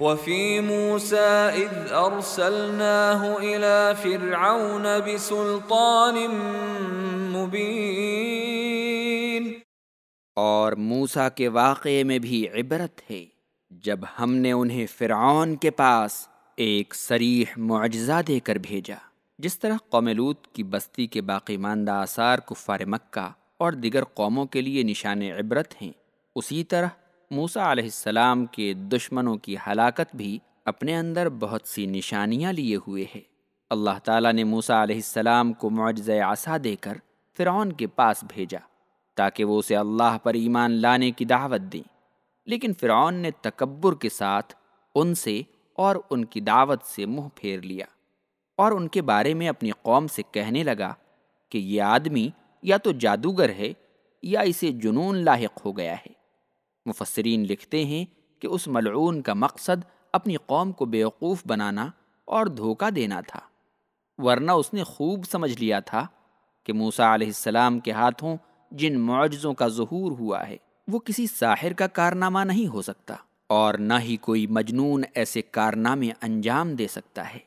وفي موسى إذ أرسلناه إلى فرعون بسلطان مبين. اور موسا کے واقعے میں بھی عبرت ہے جب ہم نے انہیں فرعون کے پاس ایک سریح معجزہ دے کر بھیجا، جس طرح قوم لوط کی بستی کے باقی ماندہ آثار کفار مکہ اور دیگر قوموں کے لیے نشان عبرت ہیں، اسی طرح موسا علیہ السلام کے دشمنوں کی ہلاکت بھی اپنے اندر بہت سی نشانیاں لیے ہوئے ہے۔ اللہ تعالیٰ نے موسا علیہ السلام کو معجز عصا دے کر فرعون کے پاس بھیجا تاکہ وہ اسے اللہ پر ایمان لانے کی دعوت دیں۔ لیکن فرعون نے تکبر کے ساتھ ان سے اور ان کی دعوت سے منہ پھیر لیا اور ان کے بارے میں اپنی قوم سے کہنے لگا کہ یہ آدمی یا تو جادوگر ہے یا اسے جنون لاحق ہو گیا ہے۔ مفسرین لکھتے ہیں کہ اس ملعون کا مقصد اپنی قوم کو بیوقوف بنانا اور دھوکہ دینا تھا، ورنہ اس نے خوب سمجھ لیا تھا کہ موسا علیہ السلام کے ہاتھوں جن معجزوں کا ظہور ہوا ہے، وہ کسی ساحر کا کارنامہ نہیں ہو سکتا اور نہ ہی کوئی مجنون ایسے کارنامے انجام دے سکتا ہے۔